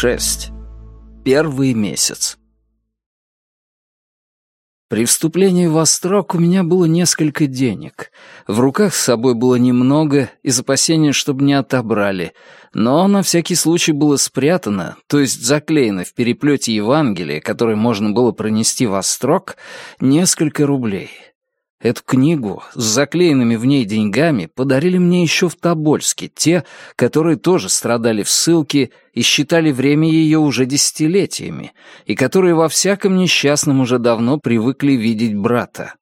6. Первый месяц. При вступлении в Острог у меня было несколько денег. В руках с собой было немного, из опасения, чтобы не отобрали, но на всякий случай было спрятано, то есть заклеено в переплете Евангелия, которое можно было пронести в Острог, несколько рублей. Эту книгу с заклеенными в ней деньгами подарили мне еще в Тобольске те, которые тоже страдали в ссылке и считали время ее уже десятилетиями, и которые во всяком несчастном уже давно привыкли видеть брата.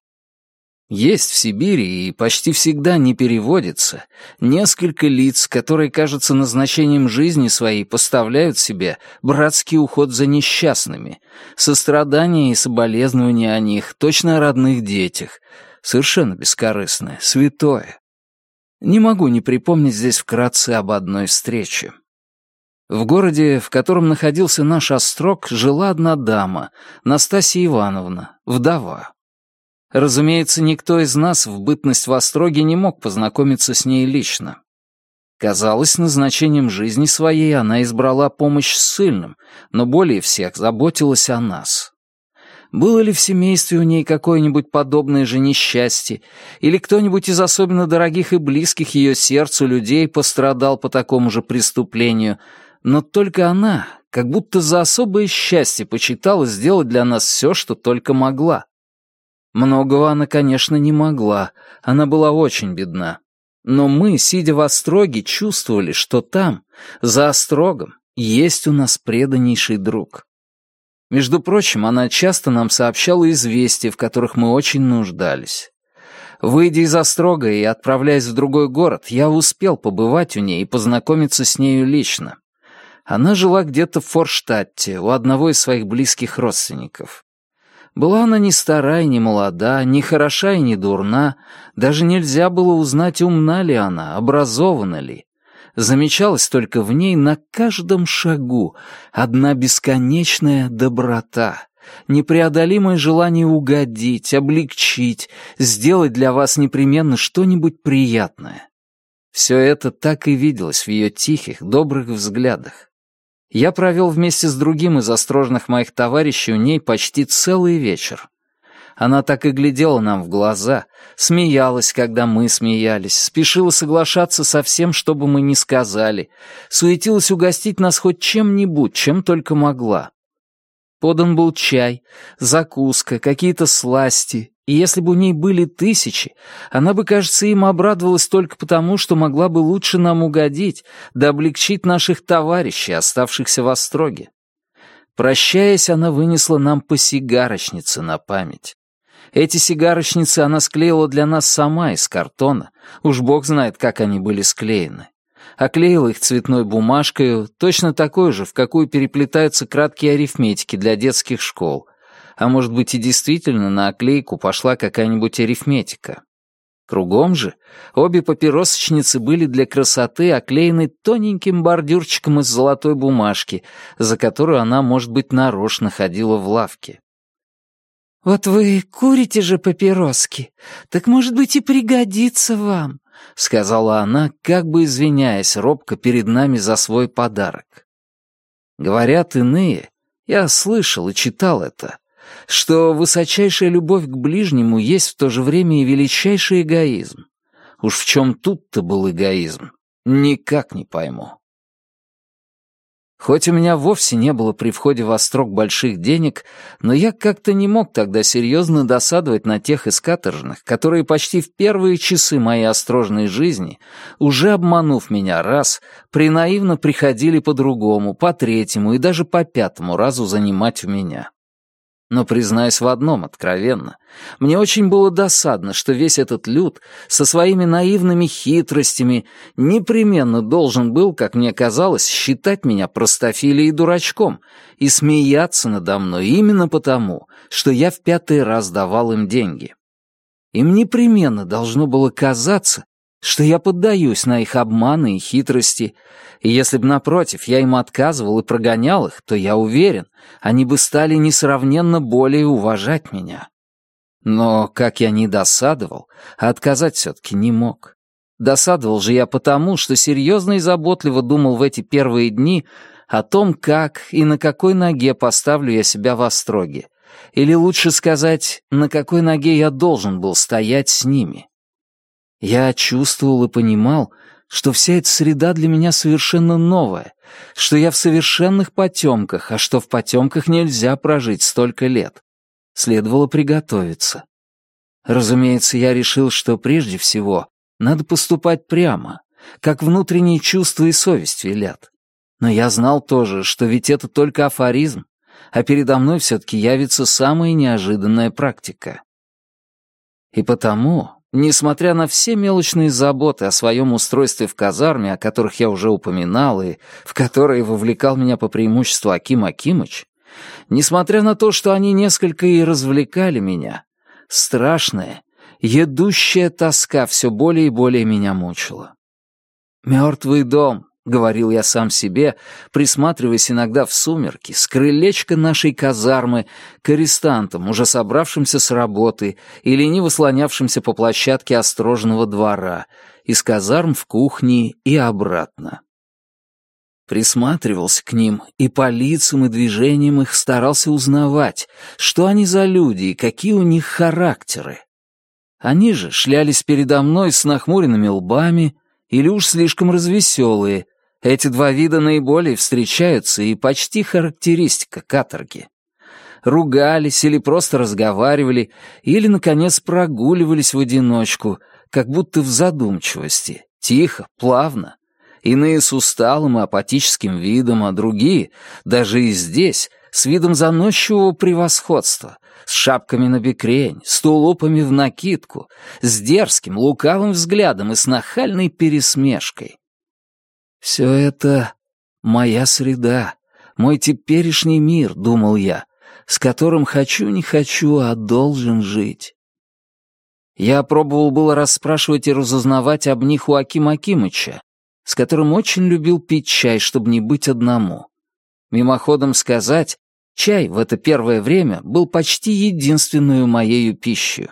Есть в Сибири и почти всегда не переводится несколько лиц, которые, кажется, назначением жизни своей поставляют себе братский уход за несчастными, сострадание и соболезнования о них, точно о родных детях, совершенно бескорыстное, святое. Не могу не припомнить здесь вкратце об одной встрече. В городе, в котором находился наш острог, жила одна дама, Настасья Ивановна, вдова. Разумеется, никто из нас в бытность в Остроге не мог познакомиться с ней лично. Казалось, назначением жизни своей она избрала помощь ссыльным, но более всех заботилась о нас. Было ли в семействе у ней какое-нибудь подобное же несчастье, или кто-нибудь из особенно дорогих и близких ее сердцу людей пострадал по такому же преступлению, но только она, как будто за особое счастье, почитала сделать для нас все, что только могла. Многого она, конечно, не могла, она была очень бедна. Но мы, сидя в Остроге, чувствовали, что там, за Острогом, есть у нас преданнейший друг. Между прочим, она часто нам сообщала известия, в которых мы очень нуждались. Выйдя из Острога и отправляясь в другой город, я успел побывать у ней и познакомиться с нею лично. Она жила где-то в Форштадте, у одного из своих близких родственников. Была она не старая, не молода, не хороша и не дурна, даже нельзя было узнать, умна ли она, образована ли замечалась только в ней на каждом шагу одна бесконечная доброта, непреодолимое желание угодить, облегчить, сделать для вас непременно что-нибудь приятное. Все это так и виделось в ее тихих, добрых взглядах. Я провел вместе с другим из осторожных моих товарищей у ней почти целый вечер. Она так и глядела нам в глаза, смеялась, когда мы смеялись, спешила соглашаться со всем, что бы мы ни сказали, суетилась угостить нас хоть чем-нибудь, чем только могла. Подан был чай, закуска, какие-то сласти, и если бы у ней были тысячи, она бы, кажется, им обрадовалась только потому, что могла бы лучше нам угодить, да облегчить наших товарищей, оставшихся в Остроге. Прощаясь, она вынесла нам по сигарочнице на память. Эти сигарочницы она склеила для нас сама из картона. Уж бог знает, как они были склеены. Оклеила их цветной бумажкой, точно такой же, в какую переплетаются краткие арифметики для детских школ. А может быть и действительно на оклейку пошла какая-нибудь арифметика. Кругом же обе папиросочницы были для красоты оклеены тоненьким бордюрчиком из золотой бумажки, за которую она, может быть, нарочно ходила в лавке. «Вот вы курите же папироски, так, может быть, и пригодится вам», — сказала она, как бы извиняясь робко перед нами за свой подарок. Говорят иные, я слышал и читал это, что высочайшая любовь к ближнему есть в то же время и величайший эгоизм. Уж в чем тут-то был эгоизм, никак не пойму. Хоть у меня вовсе не было при входе в Острог больших денег, но я как-то не мог тогда серьезно досадовать на тех из каторжных, которые почти в первые часы моей острожной жизни, уже обманув меня раз, принаивно приходили по другому, по третьему и даже по пятому разу занимать у меня. Но признаюсь в одном откровенно. Мне очень было досадно, что весь этот люд со своими наивными хитростями непременно должен был, как мне казалось, считать меня простофилей и дурачком и смеяться надо мной именно потому, что я в пятый раз давал им деньги. Им непременно должно было казаться, что я поддаюсь на их обманы и хитрости, и если бы, напротив, я им отказывал и прогонял их, то я уверен, они бы стали несравненно более уважать меня. Но, как я не досадовал, отказать все-таки не мог. Досадовал же я потому, что серьезно и заботливо думал в эти первые дни о том, как и на какой ноге поставлю я себя в остроге, или лучше сказать, на какой ноге я должен был стоять с ними. Я чувствовал и понимал, что вся эта среда для меня совершенно новая, что я в совершенных потемках, а что в потемках нельзя прожить столько лет. Следовало приготовиться. Разумеется, я решил, что прежде всего надо поступать прямо, как внутренние чувства и совесть велят. Но я знал тоже, что ведь это только афоризм, а передо мной все-таки явится самая неожиданная практика. И потому, несмотря на все мелочные заботы о своем устройстве в казарме, о которых я уже упоминал и в которые вовлекал меня по преимуществу Аким Акимыч, несмотря на то, что они несколько и развлекали меня, страшная, едущая тоска все более и более меня мучила. Мертвый дом, — говорил я сам себе, присматриваясь иногда в сумерки, с крылечка нашей казармы к арестантам, уже собравшимся с работы и лениво слонявшимся по площадке острожного двора, из казарм в кухне и обратно. Присматривался к ним и по лицам и движениям их старался узнавать, что они за люди и какие у них характеры. Они же шлялись передо мной с нахмуренными лбами или уж слишком развеселые — эти два вида наиболее встречаются и почти характеристика каторги. Ругались или просто разговаривали, или, наконец, прогуливались в одиночку, как будто в задумчивости, тихо, плавно. Иные с усталым и апатическим видом, а другие, даже и здесь, с видом заносчивого превосходства, с шапками на бекрень, с тулупами в накидку, с дерзким, лукавым взглядом и с нахальной пересмешкой. «Все это моя среда, мой теперешний мир», — думал я, «с которым хочу, не хочу, а должен жить». Я пробовал было расспрашивать и разузнавать об них у Акима Акимыча, с которым очень любил пить чай, чтобы не быть одному. Мимоходом сказать, чай в это первое время был почти единственную моею пищей.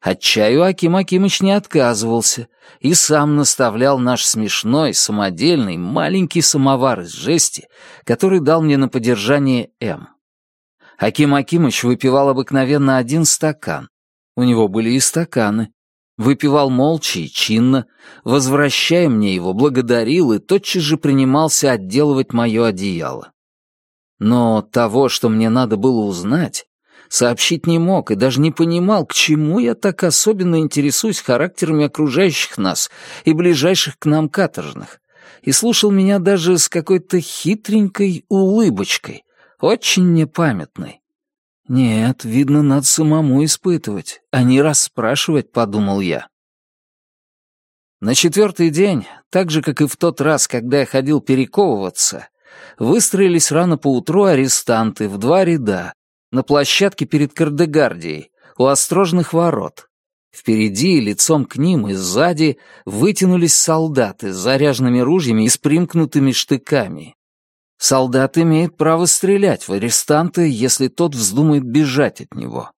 От чаю Аким Акимыч не отказывался и сам наставлял наш смешной, самодельный, маленький самовар из жести, который дал мне на поддержание М. Аким Акимыч выпивал обыкновенно один стакан. У него были и стаканы. Выпивал молча и чинно, возвращая мне его, благодарил и тотчас же принимался отделывать мое одеяло. Но того, что мне надо было узнать, сообщить не мог и даже не понимал, к чему я так особенно интересуюсь характерами окружающих нас и ближайших к нам каторжных, и слушал меня даже с какой-то хитренькой улыбочкой, очень непамятной. «Нет, видно, надо самому испытывать, а не расспрашивать», — подумал я. На четвертый день, так же, как и в тот раз, когда я ходил перековываться, выстроились рано поутру арестанты в два ряда, на площадке перед Кардегардией, у острожных ворот. Впереди, лицом к ним и сзади, вытянулись солдаты с заряженными ружьями и с примкнутыми штыками. Солдат имеет право стрелять в арестанта, если тот вздумает бежать от него.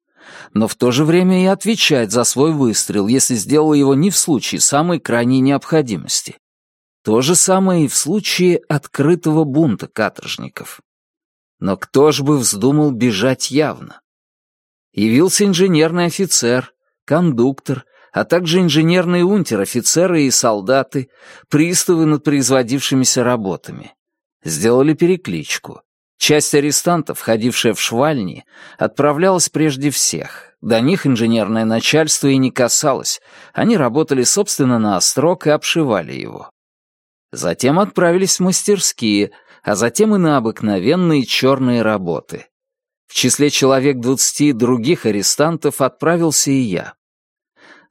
Но в то же время и отвечать за свой выстрел, если сделал его не в случае самой крайней необходимости. То же самое и в случае открытого бунта каторжников. Но кто ж бы вздумал бежать явно? Явился инженерный офицер, кондуктор, а также инженерные унтер-офицеры и солдаты, приставы над производившимися работами. Сделали перекличку. Часть арестантов, ходившая в швальни, отправлялась прежде всех. До них инженерное начальство и не касалось. Они работали, собственно, на острог и обшивали его. Затем отправились в мастерские — а затем и на обыкновенные черные работы. В числе человек двадцати других арестантов отправился и я.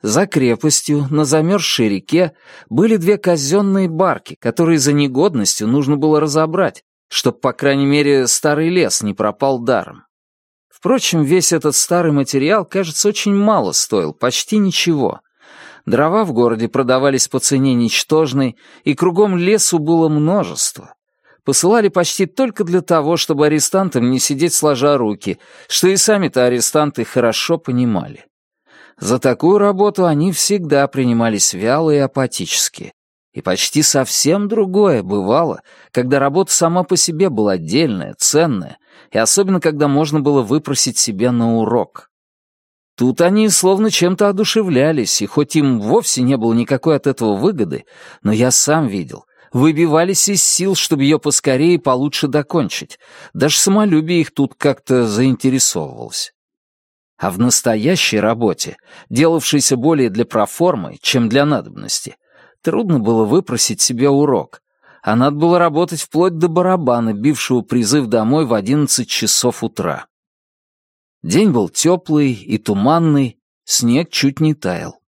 За крепостью, на замерзшей реке, были две казенные барки, которые за негодностью нужно было разобрать, чтобы, по крайней мере, старый лес не пропал даром. Впрочем, весь этот старый материал, кажется, очень мало стоил, почти ничего. Дрова в городе продавались по цене ничтожной, и кругом лесу было множество посылали почти только для того, чтобы арестантам не сидеть сложа руки, что и сами-то арестанты хорошо понимали. За такую работу они всегда принимались вяло и апатически, И почти совсем другое бывало, когда работа сама по себе была отдельная, ценная, и особенно когда можно было выпросить себе на урок. Тут они словно чем-то одушевлялись, и хоть им вовсе не было никакой от этого выгоды, но я сам видел, выбивались из сил, чтобы ее поскорее и получше докончить. Даже самолюбие их тут как-то заинтересовывалось. А в настоящей работе, делавшейся более для проформы, чем для надобности, трудно было выпросить себе урок, а надо было работать вплоть до барабана, бившего призыв домой в одиннадцать часов утра. День был теплый и туманный, снег чуть не таял.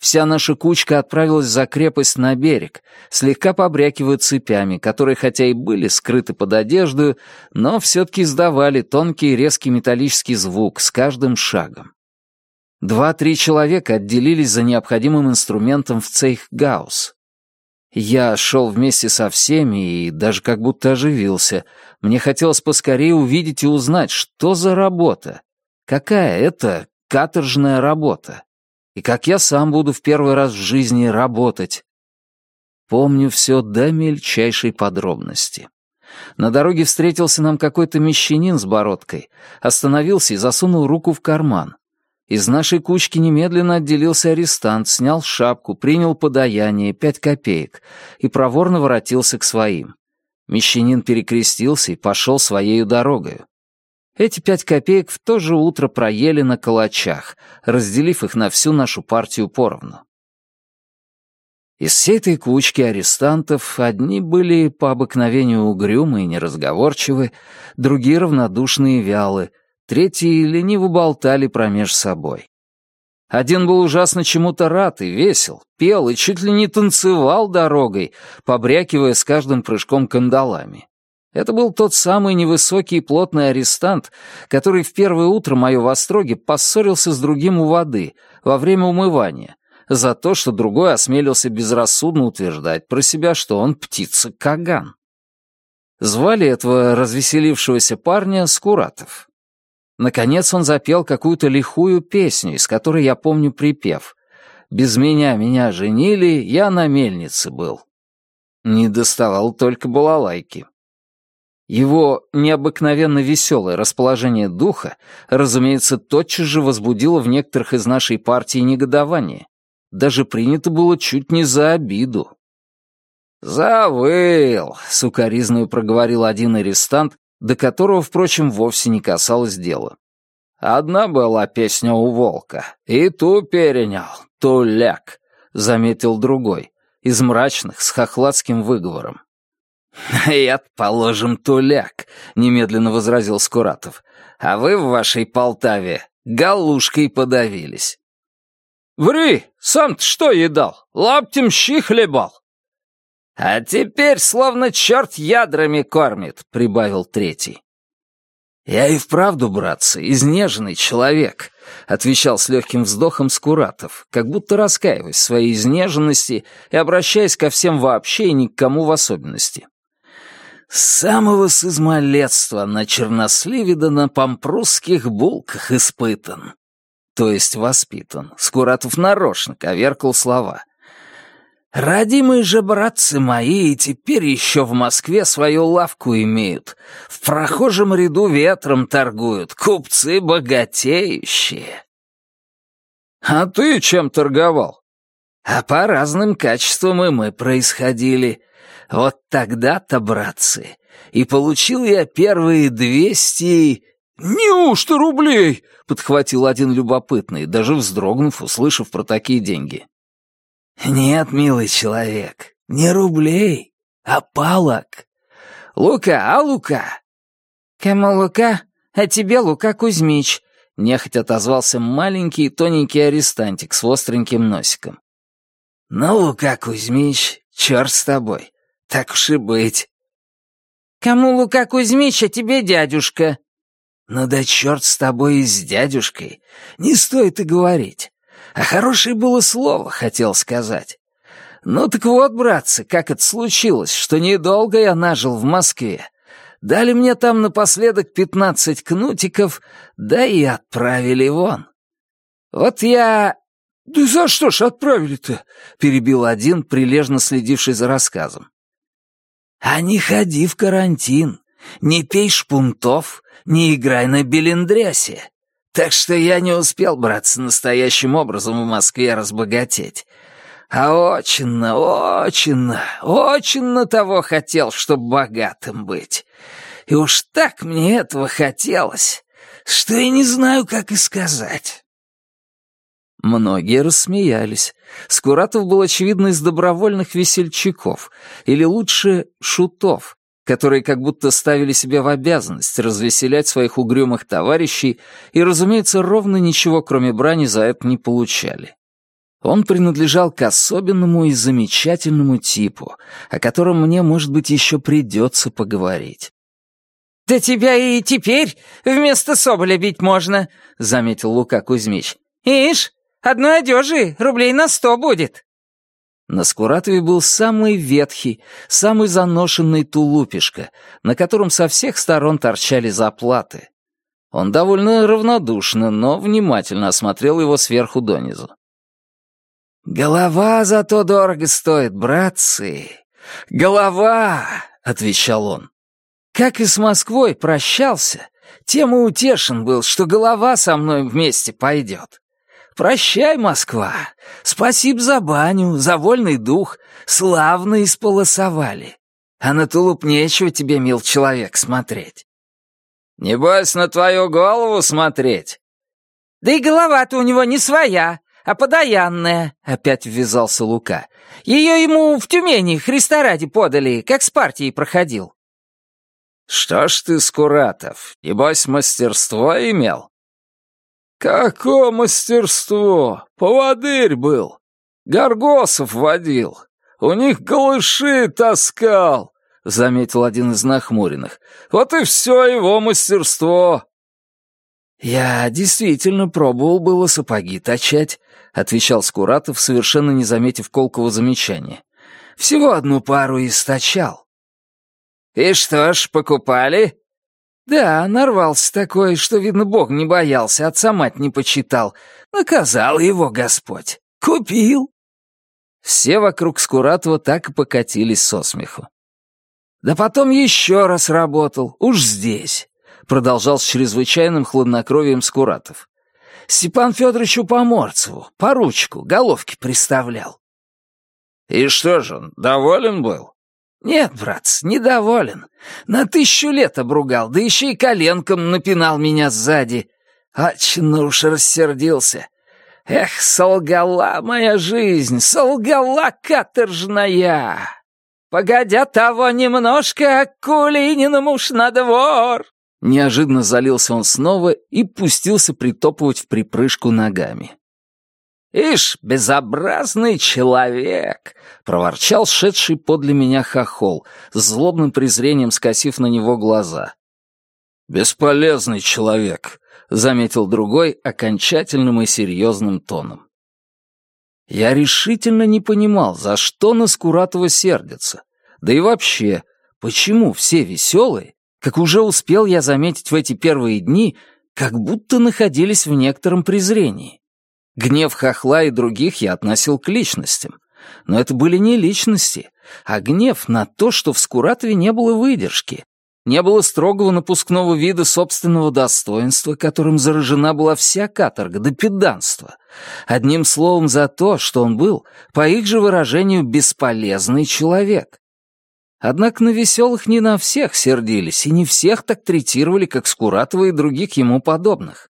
Вся наша кучка отправилась за крепость на берег, слегка побрякивая цепями, которые хотя и были скрыты под одежду, но все-таки издавали тонкий резкий металлический звук с каждым шагом. Два-три человека отделились за необходимым инструментом в цейхгаус. Я шел вместе со всеми и даже как будто оживился. Мне хотелось поскорее увидеть и узнать, что за работа. Какая это каторжная работа и как я сам буду в первый раз в жизни работать. Помню все до мельчайшей подробности. На дороге встретился нам какой-то мещанин с бородкой, остановился и засунул руку в карман. Из нашей кучки немедленно отделился арестант, снял шапку, принял подаяние, пять копеек, и проворно воротился к своим. Мещанин перекрестился и пошел своею дорогою. Эти пять копеек в то же утро проели на калачах, разделив их на всю нашу партию поровну. Из всей этой кучки арестантов одни были по обыкновению угрюмы и неразговорчивы, другие равнодушные и вялы, третьи лениво болтали промеж собой. Один был ужасно чему-то рад и весел, пел и чуть ли не танцевал дорогой, побрякивая с каждым прыжком кандалами. Это был тот самый невысокий и плотный арестант, который в первое утро мое в Остроге поссорился с другим у воды во время умывания за то, что другой осмелился безрассудно утверждать про себя, что он птица-каган. Звали этого развеселившегося парня Скуратов. Наконец он запел какую-то лихую песню, из которой я помню припев «Без меня меня женили, я на мельнице был». Не доставал только балалайки. Его необыкновенно веселое расположение духа, разумеется, тотчас же возбудило в некоторых из нашей партии негодование. Даже принято было чуть не за обиду. «Завыл!» — сукоризную проговорил один арестант, до которого, впрочем, вовсе не касалось дела. «Одна была песня у волка, и ту перенял, туляк», — заметил другой, из мрачных, с хохладским выговором. «Я, положим, туляк», — немедленно возразил Скуратов. «А вы в вашей Полтаве галушкой подавились». «Ври! Сам-то что едал? Лаптем щи хлебал!» «А теперь словно черт ядрами кормит», — прибавил третий. «Я и вправду, братцы, изнеженный человек», — отвечал с легким вздохом Скуратов, как будто раскаиваясь в своей изнеженности и обращаясь ко всем вообще и ни к кому в особенности. С самого с измалетства на черносливе да на помпрусских булках испытан. То есть воспитан. Скуратов нарочно коверкал слова. Родимые же братцы мои и теперь еще в Москве свою лавку имеют. В прохожем ряду ветром торгуют, купцы богатеющие. А ты чем торговал? А по разным качествам и мы происходили. Вот тогда-то, братцы, и получил я первые двести... «Неужто рублей?» — подхватил один любопытный, даже вздрогнув, услышав про такие деньги. «Нет, милый человек, не рублей, а палок. Лука, а Лука?» «Кому Лука? А тебе Лука Кузьмич», — нехотя отозвался маленький тоненький арестантик с остреньким носиком. «Ну, Лука Кузьмич, черт с тобой. Так уж и быть. Кому Лука Кузьмич, а тебе дядюшка? Ну да черт с тобой и с дядюшкой. Не стоит и говорить. А хорошее было слово, хотел сказать. Ну так вот, братцы, как это случилось, что недолго я нажил в Москве. Дали мне там напоследок пятнадцать кнутиков, да и отправили вон. Вот я «Да за что ж отправили-то?» — перебил один, прилежно следивший за рассказом. «А не ходи в карантин, не пей шпунтов, не играй на белендрясе. Так что я не успел, братцы, настоящим образом в Москве разбогатеть. А очень, очень, очень на того хотел, чтобы богатым быть. И уж так мне этого хотелось, что я не знаю, как и сказать». Многие рассмеялись. Скуратов был, очевидно, из добровольных весельчаков, или лучше, шутов, которые как будто ставили себе в обязанность развеселять своих угрюмых товарищей и, разумеется, ровно ничего, кроме брани, за это не получали. Он принадлежал к особенному и замечательному типу, о котором мне, может быть, еще придется поговорить. «Да тебя и теперь вместо соболя бить можно», — заметил Лука Кузьмич. «Ишь, одной одежи рублей на сто будет». На Скуратове был самый ветхий, самый заношенный тулупишка, на котором со всех сторон торчали заплаты. Он довольно равнодушно, но внимательно осмотрел его сверху донизу. «Голова зато дорого стоит, братцы! Голова!» — отвечал он. «Как и с Москвой прощался, тем и утешен был, что голова со мной вместе пойдет. Прощай, Москва. Спасибо за баню, за вольный дух. Славно исполосовали. А на тулуп нечего тебе, мил человек, смотреть. Небось, на твою голову смотреть. Да и голова-то у него не своя, а подаянная, опять ввязался Лука. Ее ему в Тюмени Христа ради подали, как с партией проходил. Что ж ты, Скуратов, небось, мастерство имел? «Какое мастерство! Поводырь был! Горгосов водил! У них голыши таскал!» — заметил один из нахмуренных. «Вот и все его мастерство!» «Я действительно пробовал было сапоги точать», — отвечал Скуратов, совершенно не заметив колкого замечания. «Всего одну пару источал». «И что ж, покупали?» Да, нарвался такой, что, видно, Бог не боялся, отца мать не почитал. Наказал его Господь. Купил. Все вокруг Скуратова так и покатились со смеху. Да потом еще раз работал, уж здесь, продолжал с чрезвычайным хладнокровием Скуратов. Степан Федоровичу Поморцеву, поручику, головки приставлял. И что же он, доволен был? «Нет, братц, недоволен. На тысячу лет обругал, да еще и коленком напинал меня сзади. Очень уж рассердился. Эх, солгала моя жизнь, солгала каторжная. Погодя того немножко, Кулининым уж на двор». Неожиданно залился он снова и пустился притопывать в припрыжку ногами. «Ишь, безобразный человек!» — проворчал шедший подле меня хохол, с злобным презрением скосив на него глаза. «Бесполезный человек», — заметил другой окончательным и серьезным тоном. Я решительно не понимал, за что на Скуратова сердится. Да и вообще, почему все веселые, как уже успел я заметить в эти первые дни, как будто находились в некотором презрении. Гнев хохла и других я относил к личностям. Но это были не личности, а гнев на то, что в Скуратове не было выдержки, не было строгого напускного вида собственного достоинства, которым заражена была вся каторга до педанства. Одним словом, за то, что он был, по их же выражению, бесполезный человек. Однако на веселых не на всех сердились, и не всех так третировали, как Скуратова и других ему подобных.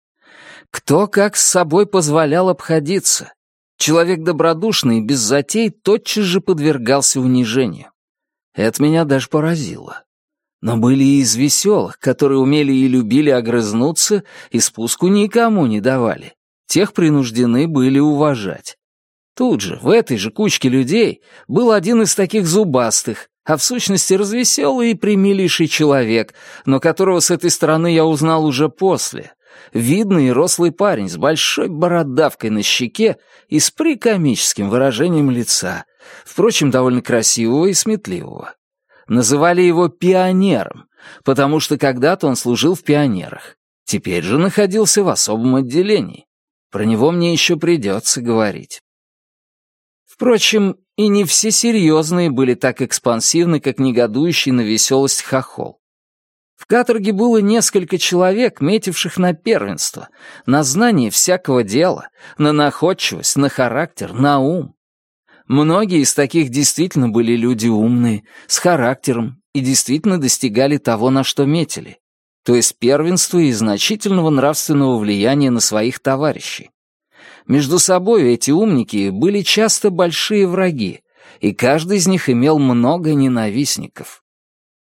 Кто как с собой позволял обходиться. Человек добродушный без затей тотчас же подвергался унижению. Это меня даже поразило. Но были и из веселых, которые умели и любили огрызнуться и спуску никому не давали. Тех принуждены были уважать. Тут же, в этой же кучке людей, был один из таких зубастых, а в сущности развеселый и примилейший человек, но которого с этой стороны я узнал уже после, видный и рослый парень с большой бородавкой на щеке и с прикомическим выражением лица, впрочем, довольно красивого и сметливого. Называли его пионером, потому что когда-то он служил в пионерах, теперь же находился в особом отделении. Про него мне еще придется говорить. Впрочем, и не все серьезные были так экспансивны, как негодующий на веселость хохол. В каторге было несколько человек, метивших на первенство, на знание всякого дела, на находчивость, на характер, на ум. Многие из таких действительно были люди умные, с характером и действительно достигали того, на что метили, то есть первенства и значительного нравственного влияния на своих товарищей. Между собой эти умники были часто большие враги, и каждый из них имел много ненавистников.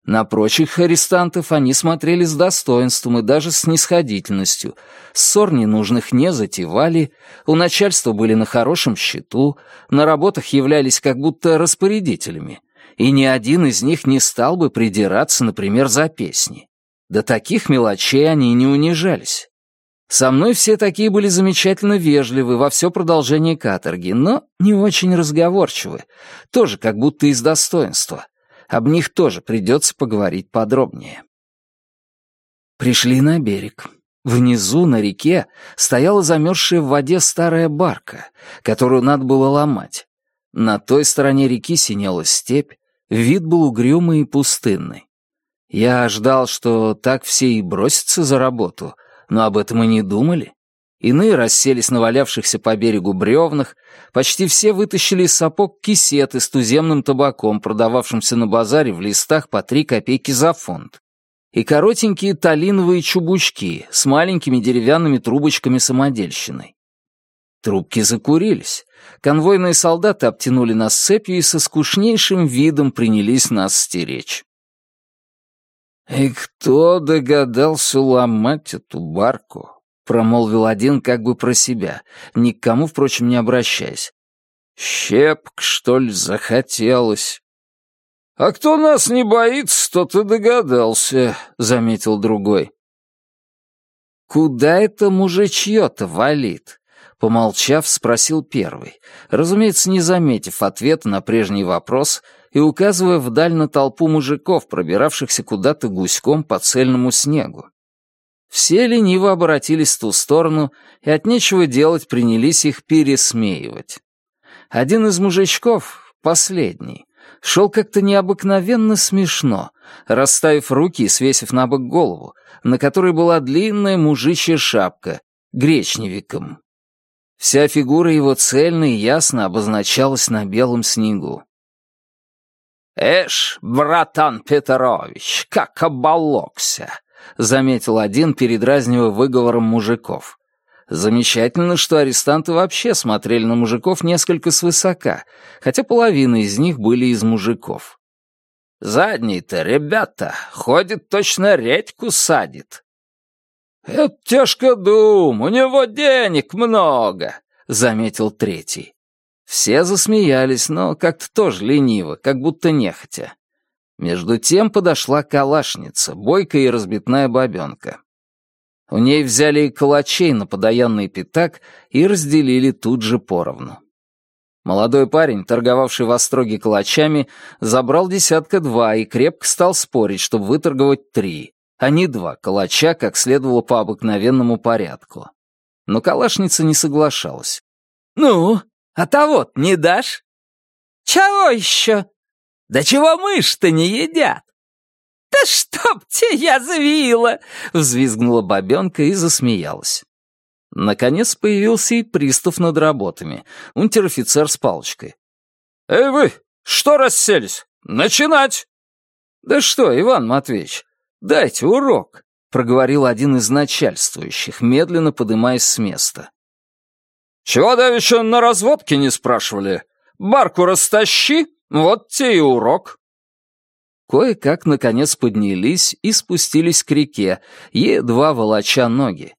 На прочих арестантов они смотрели с достоинством и даже с снисходительностью. Ссор ненужных не затевали, у начальства были на хорошем счету, на работах являлись как будто распорядителями, и ни один из них не стал бы придираться, например, за песни. До таких мелочей они не унижались. Со мной все такие были замечательно вежливы во все продолжение каторги, но не очень разговорчивы, тоже как будто из достоинства. Об них тоже придется поговорить подробнее. Пришли на берег. Внизу, на реке, стояла замерзшая в воде старая барка, которую надо было ломать. На той стороне реки синела степь, вид был угрюмый и пустынный. Я ждал, что так все и бросятся за работу, но об этом и не думали. Иные расселись на валявшихся по берегу бревнах, почти все вытащили из сапог кисеты с туземным табаком, продававшимся на базаре в листах по три копейки за фунт, и коротенькие талиновые чубучки с маленькими деревянными трубочками самодельщиной. Трубки закурились. Конвойные солдаты обтянули нас цепью и со скучнейшим видом принялись нас стеречь. «И кто догадался ломать эту барку?» Промолвил один как бы про себя, ни к кому, впрочем, не обращаясь. «Щепк, что ли, захотелось?» «А кто нас не боится, тот и догадался», — заметил другой. «Куда это мужичье-то валит?» Помолчав, спросил первый, разумеется, не заметив ответа на прежний вопрос и указывая вдаль на толпу мужиков, пробиравшихся куда-то гуськом по цельному снегу. Все лениво обратились в ту сторону и от нечего делать принялись их пересмеивать. Один из мужичков, последний, шел как-то необыкновенно смешно, расставив руки и свесив на бок голову, на которой была длинная мужичья шапка, гречневиком. Вся фигура его цельно и ясно обозначалась на белом снегу. «Эш, братан Петрович, как оболокся!» — заметил один, передразнивая выговором мужиков. Замечательно, что арестанты вообще смотрели на мужиков несколько свысока, хотя половина из них были из мужиков. «Задний-то, ребята, ходит точно редьку садит». «Это тяжко дум, у него денег много», — заметил третий. Все засмеялись, но как-то тоже лениво, как будто нехотя. Между тем подошла калашница, бойкая и разбитная бабенка. У ней взяли и калачей на подоянный пятак и разделили тут же поровну. Молодой парень, торговавший в Остроге калачами, забрал десятка два и крепко стал спорить, чтобы выторговать три, а не два калача, как следовало по обыкновенному порядку. Но калашница не соглашалась. «Ну, а того не дашь?» «Чего еще?» Да чего мышь-то не едят? Да чтоб те язвила! Взвизгнула бабенка и засмеялась. Наконец появился и пристав над работами, унтер-офицер с палочкой. «Эй вы, что расселись? Начинать!» «Да что, Иван Матвеевич, дайте урок», — проговорил один из начальствующих, медленно подымаясь с места. «Чего давеча на разводке не спрашивали? Барку растащи, вот те и урок. Кое-как, наконец, поднялись и спустились к реке, едва волоча ноги.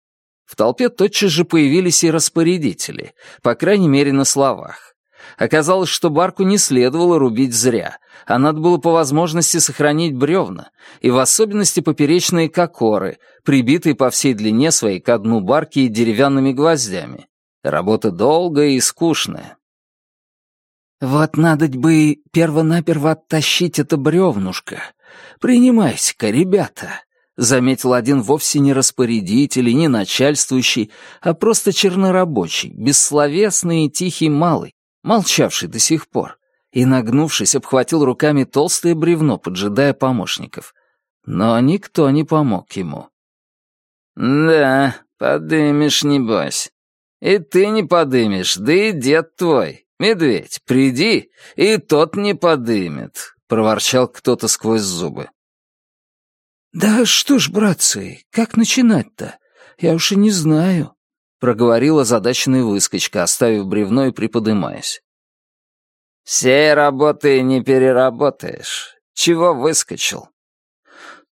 В толпе тотчас же появились и распорядители, по крайней мере, на словах. Оказалось, что барку не следовало рубить зря, а надо было по возможности сохранить бревна, и в особенности поперечные кокоры, прибитые по всей длине своей к дну барки деревянными гвоздями. Работа долгая и скучная, «Вот надо бы перво-наперво оттащить это бревнушко. Принимайте-ка, ребята!» заметил один вовсе не распорядитель и не начальствующий, а просто чернорабочий, бессловесный и тихий малый, молчавший до сих пор, и, нагнувшись, обхватил руками толстое бревно, поджидая помощников. Но никто не помог ему. «Да, подымешь, небось. И ты не подымешь, да и дед твой. Медведь, приди, и тот не подымет», — проворчал кто-то сквозь зубы. «Да что ж, братцы, как начинать-то? Я уж и не знаю», — проговорила задачная выскочка, оставив бревно и приподымаясь. «Всей работы не переработаешь. Чего выскочил?»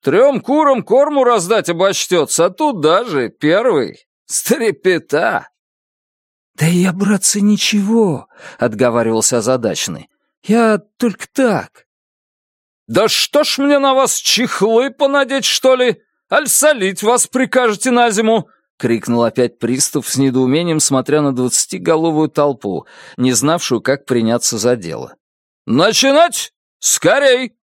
«Трем курам корму раздать обочтется, а тут даже первый. Стрепета!» «Да я, братцы, ничего», — отговаривался озадаченный. «Я только так». «Да что ж мне на вас чехлы понадеть, что ли? Аль солить вас прикажете на зиму?» — крикнул опять пристав с недоумением, смотря на двадцатиголовую толпу, не знавшую, как приняться за дело. «Начинать! Скорей!»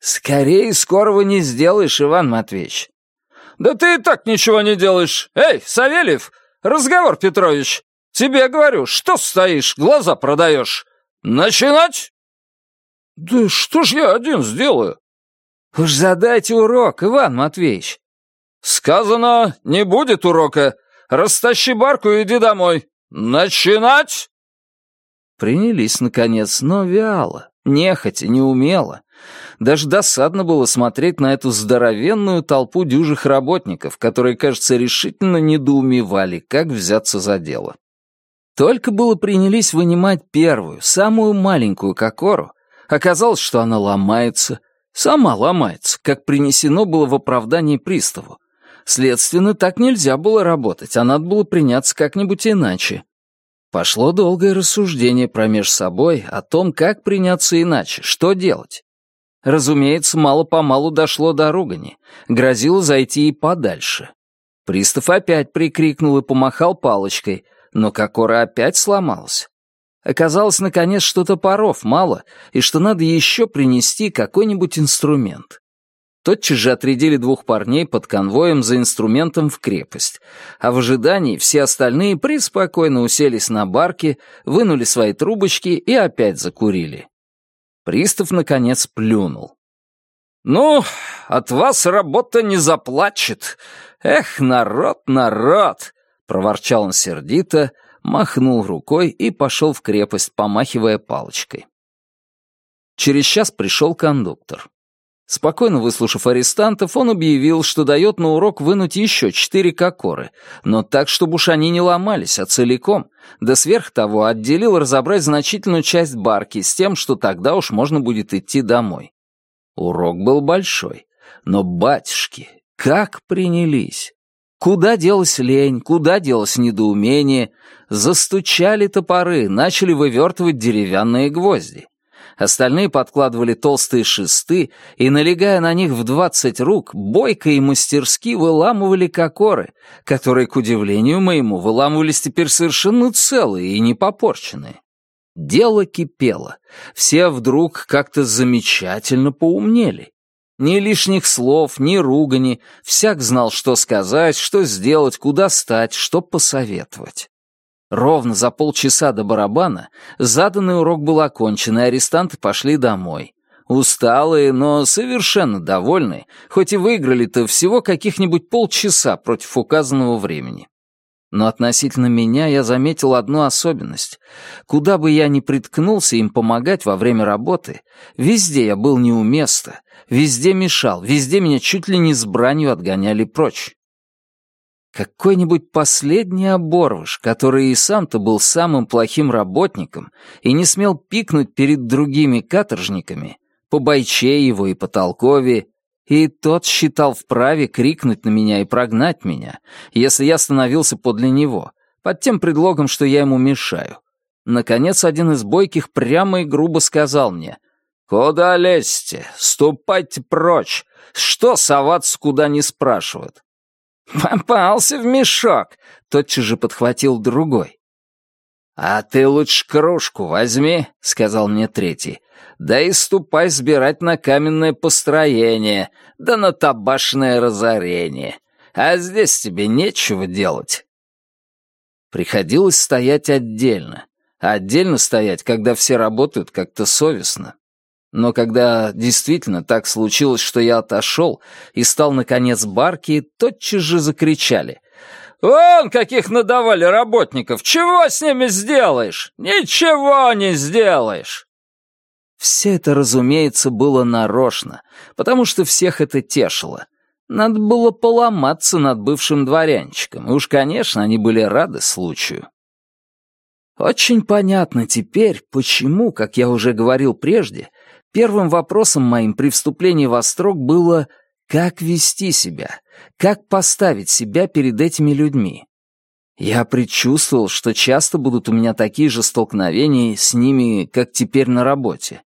«Скорей скорого не сделаешь, Иван Матвеевич». «Да ты и так ничего не делаешь. Эй, Савельев, разговор, Петрович. Тебе говорю, что стоишь, глаза продаешь. Начинать!» «Да что ж я один сделаю?» «Уж задайте урок, Иван Матвеевич». «Сказано, не будет урока. Растащи барку и иди домой. Начинать!» Принялись, наконец, но вяло, нехотя, неумело. Даже досадно было смотреть на эту здоровенную толпу дюжих работников, которые, кажется, решительно недоумевали, как взяться за дело. Только было принялись вынимать первую, самую маленькую кокору, Оказалось, что она ломается, сама ломается, как принесено было в оправдании приставу. Следственно, так нельзя было работать, а надо было приняться как-нибудь иначе. Пошло долгое рассуждение промеж собой о том, как приняться иначе, что делать. Разумеется, мало-помалу дошло до ругани, грозило зайти и подальше. Пристав опять прикрикнул и помахал палочкой, но Кокора опять сломалась. Оказалось, наконец, что топоров мало, и что надо еще принести какой-нибудь инструмент. Тотчас же отрядили двух парней под конвоем за инструментом в крепость, а в ожидании все остальные преспокойно уселись на барке, вынули свои трубочки и опять закурили. Пристав, наконец, плюнул. «Ну, от вас работа не заплачет. Эх, народ, народ!» — проворчал он сердито, — махнул рукой и пошел в крепость, помахивая палочкой. Через час пришел кондуктор. Спокойно выслушав арестантов, он объявил, что дает на урок вынуть еще четыре кокоры, но так, чтобы уж они не ломались, а целиком, да сверх того отделил разобрать значительную часть барки с тем, что тогда уж можно будет идти домой. Урок был большой, но батюшки, как принялись! Куда делась лень, куда делось недоумение? Застучали топоры, начали вывертывать деревянные гвозди. Остальные подкладывали толстые шесты и, налегая на них в двадцать рук, бойко и мастерски выламывали кокоры, которые, к удивлению моему, выламывались теперь совершенно целые и не попорченные. Дело кипело. Все вдруг как-то замечательно поумнели. Ни лишних слов, ни ругани. Всяк знал, что сказать, что сделать, куда стать, что посоветовать. Ровно за полчаса до барабана заданный урок был окончен, и арестанты пошли домой. Усталые, но совершенно довольные, хоть и выиграли-то всего каких-нибудь полчаса против указанного времени. Но относительно меня я заметил одну особенность. Куда бы я ни приткнулся им помогать во время работы, везде я был не у места, везде мешал, везде меня чуть ли не с бранью отгоняли прочь. Какой-нибудь последний оборвыш, который и сам-то был самым плохим работником и не смел пикнуть перед другими каторжниками, по бойче его и по толкове, и тот считал вправе крикнуть на меня и прогнать меня, если я становился подле него, под тем предлогом, что я ему мешаю. Наконец, один из бойких прямо и грубо сказал мне, «Куда лезьте? Ступайте прочь! Что соваться куда не спрашивают?» «Попался в мешок!» — тотчас же подхватил другой. «А ты лучше кружку возьми», — сказал мне третий, Да и ступай сбирать на каменное построение, да на табашное разорение. А здесь тебе нечего делать. Приходилось стоять отдельно. отдельно стоять, когда все работают как-то совестно. Но когда действительно так случилось, что я отошел и стал, наконец, барки, тотчас же закричали. «Вон каких надавали работников! Чего с ними сделаешь? Ничего не сделаешь!» Все это, разумеется, было нарочно, потому что всех это тешило. Надо было поломаться над бывшим дворянчиком, и уж, конечно, они были рады случаю. Очень понятно теперь, почему, как я уже говорил прежде, первым вопросом моим при вступлении в Острог было «как вести себя?», как поставить себя перед этими людьми. Я предчувствовал, что часто будут у меня такие же столкновения с ними, как теперь на работе.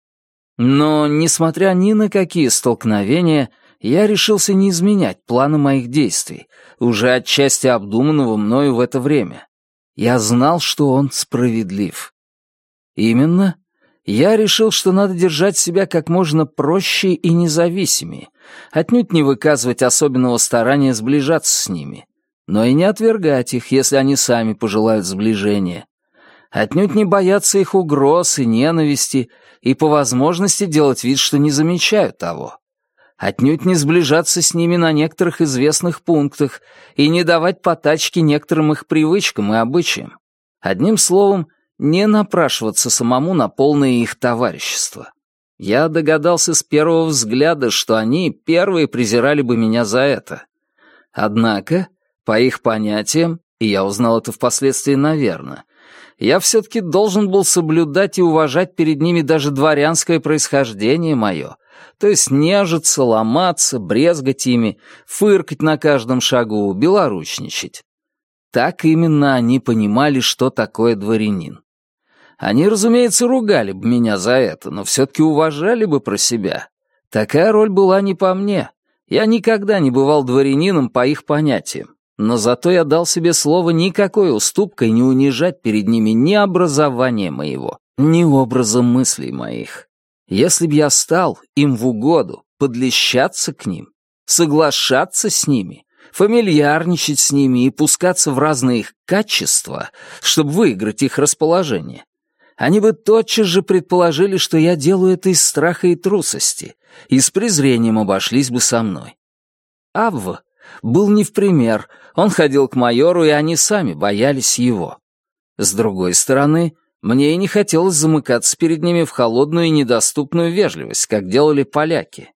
Но, несмотря ни на какие столкновения, я решился не изменять планы моих действий, уже отчасти обдуманного мною в это время. Я знал, что он справедлив. Именно, я решил, что надо держать себя как можно проще и независимее, отнюдь не выказывать особенного старания сближаться с ними, но и не отвергать их, если они сами пожелают сближения, отнюдь не бояться их угроз и ненависти и по возможности делать вид, что не замечают того. Отнюдь не сближаться с ними на некоторых известных пунктах и не давать потачки некоторым их привычкам и обычаям. Одним словом, не напрашиваться самому на полное их товарищество. Я догадался с первого взгляда, что они первые презирали бы меня за это. Однако, по их понятиям, и я узнал это впоследствии, наверное, я все-таки должен был соблюдать и уважать перед ними даже дворянское происхождение мое, то есть нежиться, ломаться, брезгать ими, фыркать на каждом шагу, белоручничать. Так именно они понимали, что такое дворянин. Они, разумеется, ругали бы меня за это, но все-таки уважали бы про себя. Такая роль была не по мне. Я никогда не бывал дворянином по их понятиям. Но зато я дал себе слово никакой уступкой не унижать перед ними ни образования моего, ни образа мыслей моих. Если б я стал им в угоду, подлещаться к ним, соглашаться с ними, фамильярничать с ними и пускаться в разные их качества, чтобы выиграть их расположение, они бы тотчас же предположили, что я делаю это из страха и трусости, и с презрением обошлись бы со мной. Авва был не в пример, он ходил к майору, и они сами боялись его. С другой стороны, мне и не хотелось замыкаться перед ними в холодную и недоступную вежливость, как делали поляки.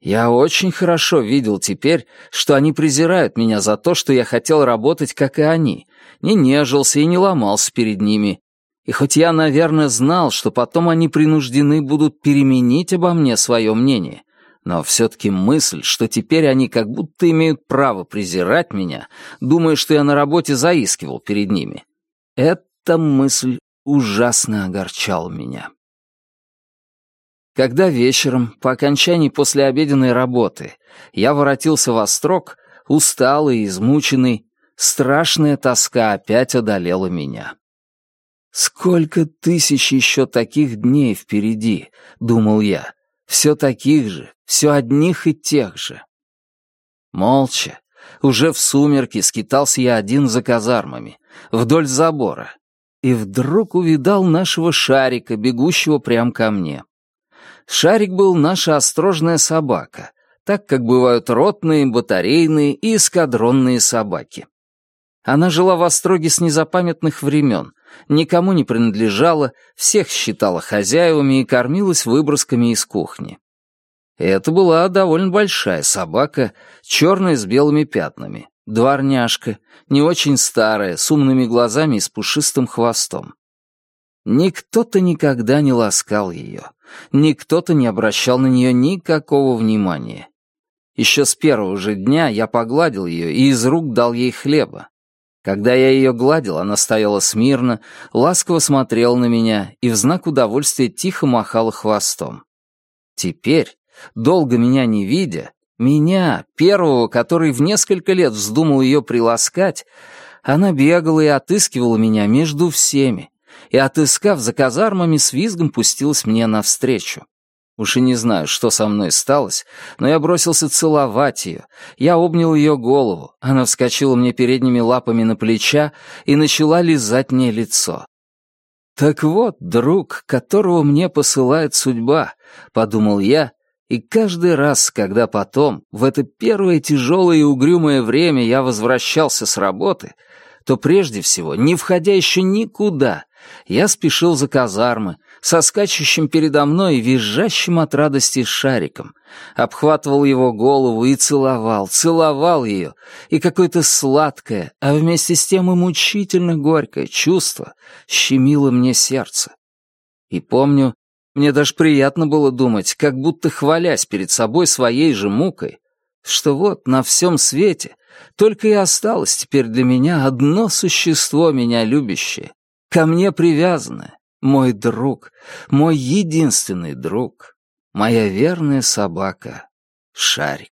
Я очень хорошо видел теперь, что они презирают меня за то, что я хотел работать, как и они, не нежился и не ломался перед ними, и хоть я, наверное, знал, что потом они принуждены будут переменить обо мне свое мнение, но все-таки мысль, что теперь они как будто имеют право презирать меня, думая, что я на работе заискивал перед ними, эта мысль ужасно огорчала меня. Когда вечером, по окончании послеобеденной работы, я воротился в Острог, усталый измученный, страшная тоска опять одолела меня. «Сколько тысяч еще таких дней впереди», — думал я. «Все таких же, все одних и тех же». Молча, уже в сумерки скитался я один за казармами, вдоль забора, и вдруг увидал нашего шарика, бегущего прямо ко мне. Шарик был наша острожная собака, так как бывают ротные, батарейные и эскадронные собаки. Она жила в Остроге с незапамятных времен, никому не принадлежала, всех считала хозяевами и кормилась выбросками из кухни. Это была довольно большая собака, черная с белыми пятнами, дворняжка, не очень старая, с умными глазами и с пушистым хвостом. Никто-то никогда не ласкал ее, никто-то не обращал на нее никакого внимания. Еще с первого же дня я погладил ее и из рук дал ей хлеба. Когда я ее гладил, она стояла смирно, ласково смотрела на меня и в знак удовольствия тихо махала хвостом. Теперь, долго меня не видя, меня, первого, который в несколько лет вздумал ее приласкать, она бегала и отыскивала меня между всеми, и, отыскав за казармами, с визгом пустилась мне навстречу. Уж и не знаю, что со мной сталось, но я бросился целовать ее. Я обнял ее голову, она вскочила мне передними лапами на плеча и начала лизать мне лицо. «Так вот, друг, которого мне посылает судьба», — подумал я, и каждый раз, когда потом, в это первое тяжелое и угрюмое время я возвращался с работы, то прежде всего, не входя еще никуда, я спешил за казармы, со скачущим передо мной и визжащим от радости шариком, обхватывал его голову и целовал, целовал ее, и какое-то сладкое, а вместе с тем и мучительно горькое чувство щемило мне сердце. И помню, мне даже приятно было думать, как будто хвалясь перед собой своей же мукой, что вот на всем свете только и осталось теперь для меня одно существо меня любящее, ко мне привязанное, мой друг, мой единственный друг, моя верная собака Шарик.